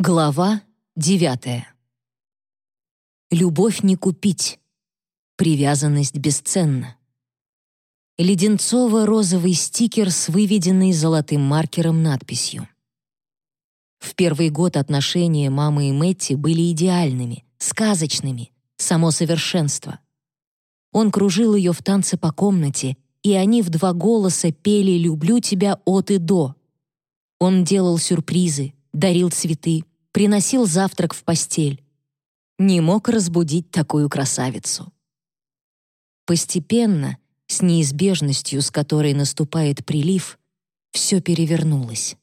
Глава девятая. Любовь не купить. Привязанность бесценна. Леденцово-розовый стикер с выведенной золотым маркером надписью. В первый год отношения мамы и Мэтти были идеальными, сказочными, само совершенство. Он кружил ее в танце по комнате, и они в два голоса пели «Люблю тебя от и до». Он делал сюрпризы, дарил цветы, приносил завтрак в постель. Не мог разбудить такую красавицу. Постепенно, с неизбежностью, с которой наступает прилив, все перевернулось.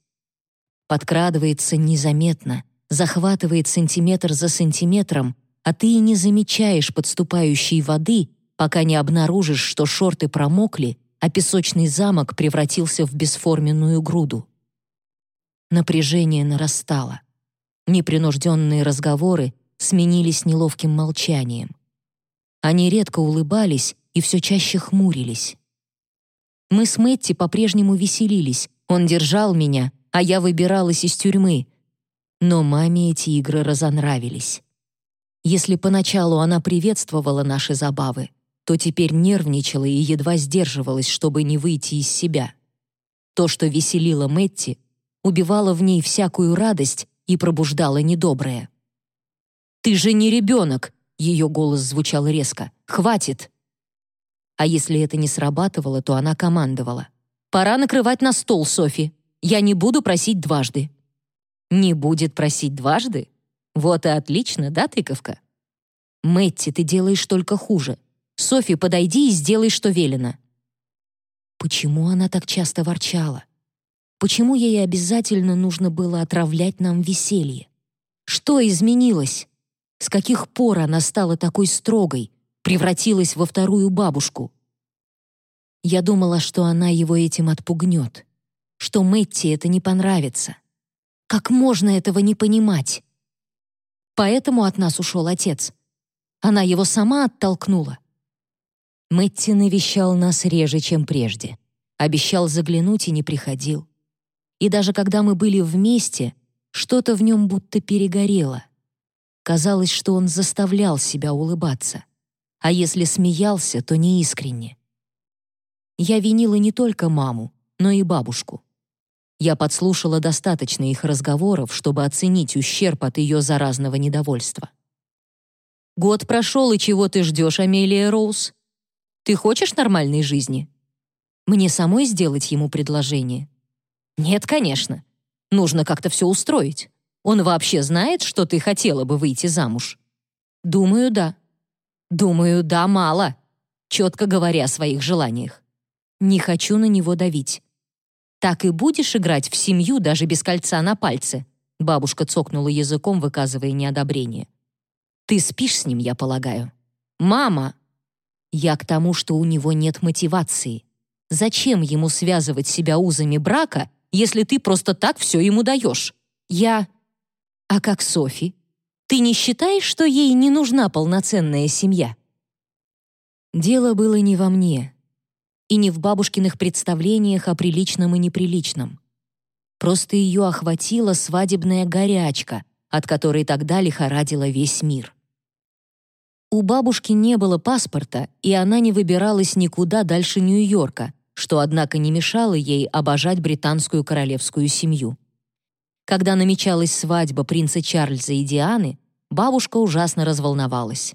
Подкрадывается незаметно, захватывает сантиметр за сантиметром, а ты и не замечаешь подступающей воды, пока не обнаружишь, что шорты промокли, а песочный замок превратился в бесформенную груду. Напряжение нарастало. Непринужденные разговоры сменились неловким молчанием. Они редко улыбались и все чаще хмурились. Мы с Мэтти по-прежнему веселились. Он держал меня, а я выбиралась из тюрьмы. Но маме эти игры разонравились. Если поначалу она приветствовала наши забавы, то теперь нервничала и едва сдерживалась, чтобы не выйти из себя. То, что веселило Мэтти, убивало в ней всякую радость и пробуждало недоброе. «Ты же не ребенок!» — ее голос звучал резко. «Хватит!» А если это не срабатывало, то она командовала. «Пора накрывать на стол, Софи. Я не буду просить дважды». «Не будет просить дважды? Вот и отлично, да, тыковка?» «Мэтти, ты делаешь только хуже. Софи, подойди и сделай, что велено». Почему она так часто ворчала? Почему ей обязательно нужно было отравлять нам веселье? Что изменилось? С каких пор она стала такой строгой, превратилась во вторую бабушку? Я думала, что она его этим отпугнет, что Мэтти это не понравится. Как можно этого не понимать? Поэтому от нас ушел отец. Она его сама оттолкнула. Мэтти навещал нас реже, чем прежде. Обещал заглянуть и не приходил и даже когда мы были вместе, что-то в нем будто перегорело. Казалось, что он заставлял себя улыбаться, а если смеялся, то неискренне. Я винила не только маму, но и бабушку. Я подслушала достаточно их разговоров, чтобы оценить ущерб от ее заразного недовольства. «Год прошел, и чего ты ждешь, Амелия Роуз? Ты хочешь нормальной жизни? Мне самой сделать ему предложение?» «Нет, конечно. Нужно как-то все устроить. Он вообще знает, что ты хотела бы выйти замуж?» «Думаю, да». «Думаю, да, мало», четко говоря о своих желаниях. Не хочу на него давить. «Так и будешь играть в семью даже без кольца на пальце?» Бабушка цокнула языком, выказывая неодобрение. «Ты спишь с ним, я полагаю?» «Мама!» «Я к тому, что у него нет мотивации. Зачем ему связывать себя узами брака, если ты просто так все ему даешь. Я... А как Софи? Ты не считаешь, что ей не нужна полноценная семья? Дело было не во мне и не в бабушкиных представлениях о приличном и неприличном. Просто ее охватила свадебная горячка, от которой тогда лихорадила весь мир. У бабушки не было паспорта, и она не выбиралась никуда дальше Нью-Йорка, что, однако, не мешало ей обожать британскую королевскую семью. Когда намечалась свадьба принца Чарльза и Дианы, бабушка ужасно разволновалась.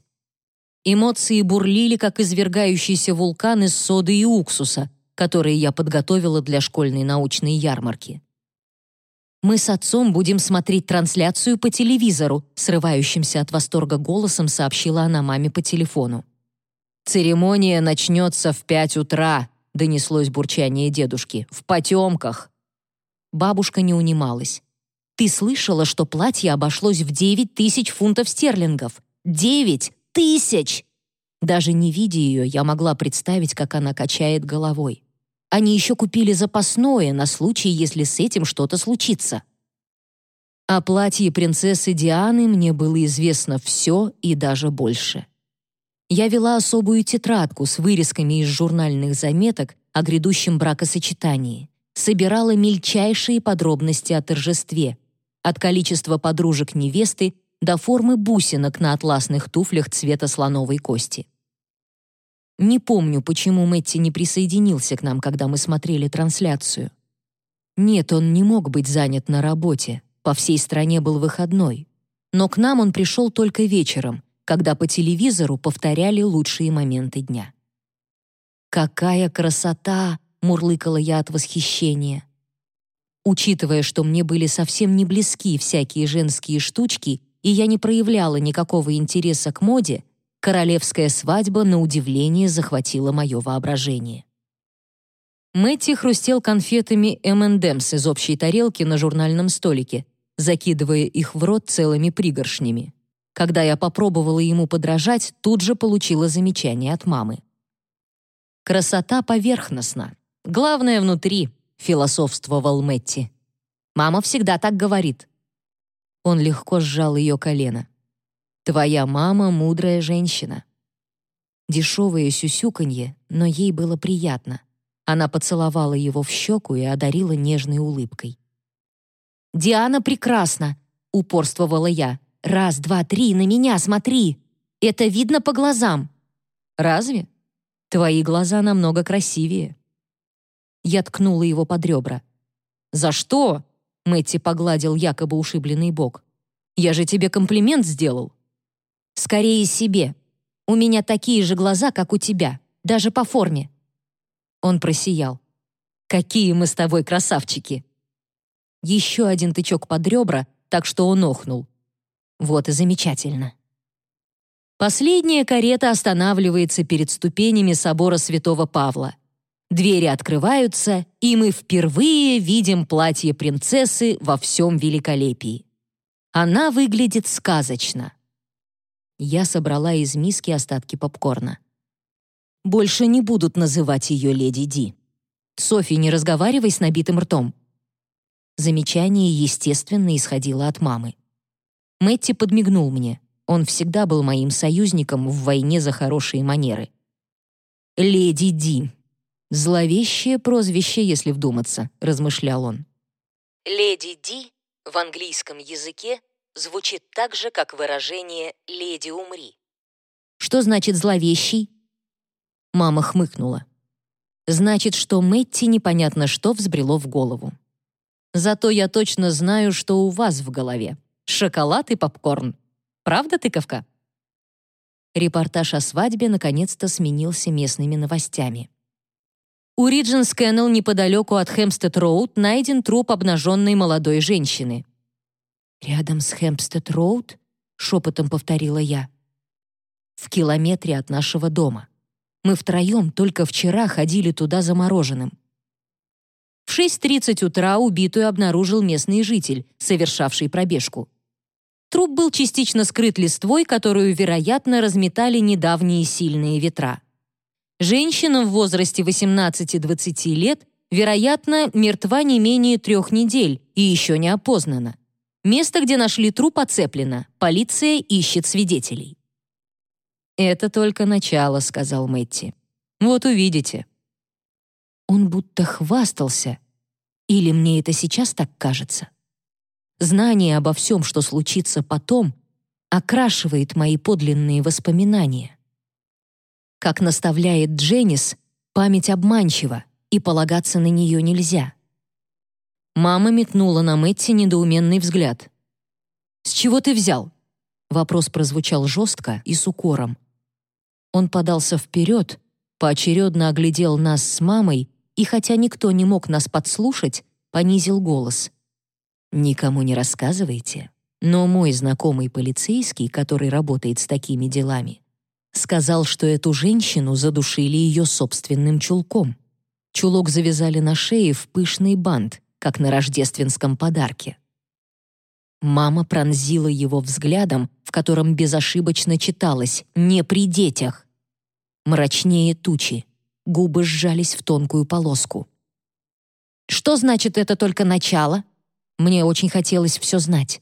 Эмоции бурлили, как извергающийся вулкан из соды и уксуса, которые я подготовила для школьной научной ярмарки. Мы с отцом будем смотреть трансляцию по телевизору, срывающимся от восторга голосом сообщила она маме по телефону. Церемония начнется в пять утра, — донеслось бурчание дедушки. «В потемках!» Бабушка не унималась. «Ты слышала, что платье обошлось в девять тысяч фунтов стерлингов? Девять тысяч!» Даже не видя ее, я могла представить, как она качает головой. Они еще купили запасное на случай, если с этим что-то случится. О платье принцессы Дианы мне было известно все и даже больше. Я вела особую тетрадку с вырезками из журнальных заметок о грядущем бракосочетании, собирала мельчайшие подробности о торжестве, от количества подружек невесты до формы бусинок на атласных туфлях цвета слоновой кости. Не помню, почему Мэтти не присоединился к нам, когда мы смотрели трансляцию. Нет, он не мог быть занят на работе, по всей стране был выходной. Но к нам он пришел только вечером, когда по телевизору повторяли лучшие моменты дня. «Какая красота!» — мурлыкала я от восхищения. Учитывая, что мне были совсем не близки всякие женские штучки, и я не проявляла никакого интереса к моде, королевская свадьба, на удивление, захватила мое воображение. Мэтти хрустел конфетами M&M's из общей тарелки на журнальном столике, закидывая их в рот целыми пригоршнями. Когда я попробовала ему подражать, тут же получила замечание от мамы. «Красота поверхностна. Главное внутри», — философствовал Мэтти. «Мама всегда так говорит». Он легко сжал ее колено. «Твоя мама — мудрая женщина». Дешевое сюсюканье, но ей было приятно. Она поцеловала его в щеку и одарила нежной улыбкой. «Диана прекрасна!» — упорствовала я. «Раз, два, три, на меня смотри! Это видно по глазам!» «Разве? Твои глаза намного красивее». Я ткнула его под ребра. «За что?» — Мэтти погладил якобы ушибленный бок. «Я же тебе комплимент сделал». «Скорее себе. У меня такие же глаза, как у тебя, даже по форме». Он просиял. «Какие мы с тобой красавчики!» Еще один тычок под ребра, так что он охнул. Вот и замечательно. Последняя карета останавливается перед ступенями собора Святого Павла. Двери открываются, и мы впервые видим платье принцессы во всем великолепии. Она выглядит сказочно. Я собрала из миски остатки попкорна. Больше не будут называть ее леди Ди. Софи, не разговаривай с набитым ртом. Замечание, естественно, исходило от мамы. Мэтти подмигнул мне. Он всегда был моим союзником в войне за хорошие манеры. «Леди Ди». Зловещее прозвище, если вдуматься, размышлял он. «Леди Ди» в английском языке звучит так же, как выражение «леди умри». «Что значит зловещий?» Мама хмыкнула. «Значит, что Мэтти непонятно что взбрело в голову. Зато я точно знаю, что у вас в голове. Шоколад и попкорн. Правда, тыковка?» Репортаж о свадьбе наконец-то сменился местными новостями. У Риджентс-Кэнел неподалеку от Хэмпстед-Роуд найден труп обнаженной молодой женщины. «Рядом с Хэмпстед-Роуд?» — шепотом повторила я. «В километре от нашего дома. Мы втроем только вчера ходили туда за мороженым. В 6.30 утра убитую обнаружил местный житель, совершавший пробежку. Труп был частично скрыт листвой, которую, вероятно, разметали недавние сильные ветра. Женщина в возрасте 18-20 лет, вероятно, мертва не менее трех недель и еще не опознана. Место, где нашли труп, оцеплено. Полиция ищет свидетелей. «Это только начало», — сказал Мэтти. «Вот увидите». Он будто хвастался. Или мне это сейчас так кажется? Знание обо всем, что случится потом, окрашивает мои подлинные воспоминания. Как наставляет Дженнис, память обманчива, и полагаться на нее нельзя. Мама метнула на Мэтти недоуменный взгляд. «С чего ты взял?» Вопрос прозвучал жестко и с укором. Он подался вперед, поочередно оглядел нас с мамой и хотя никто не мог нас подслушать, понизил голос. «Никому не рассказывайте, но мой знакомый полицейский, который работает с такими делами, сказал, что эту женщину задушили ее собственным чулком. Чулок завязали на шее в пышный бант, как на рождественском подарке. Мама пронзила его взглядом, в котором безошибочно читалось «не при детях». Мрачнее тучи, Губы сжались в тонкую полоску. «Что значит это только начало?» Мне очень хотелось все знать.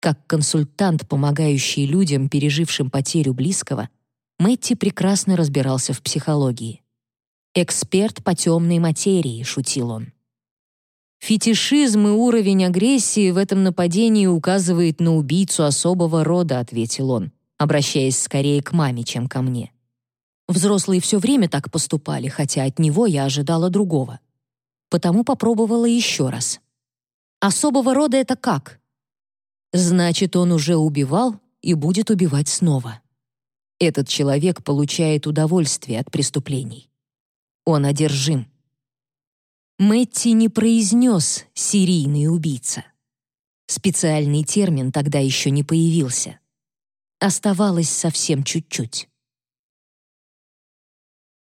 Как консультант, помогающий людям, пережившим потерю близкого, Мэтти прекрасно разбирался в психологии. «Эксперт по темной материи», — шутил он. Фетишизм и уровень агрессии в этом нападении указывает на убийцу особого рода, ответил он, обращаясь скорее к маме, чем ко мне. Взрослые все время так поступали, хотя от него я ожидала другого. Потому попробовала еще раз. Особого рода это как? Значит, он уже убивал и будет убивать снова. Этот человек получает удовольствие от преступлений. Он одержим. Мэтти не произнес «серийный убийца». Специальный термин тогда еще не появился. Оставалось совсем чуть-чуть.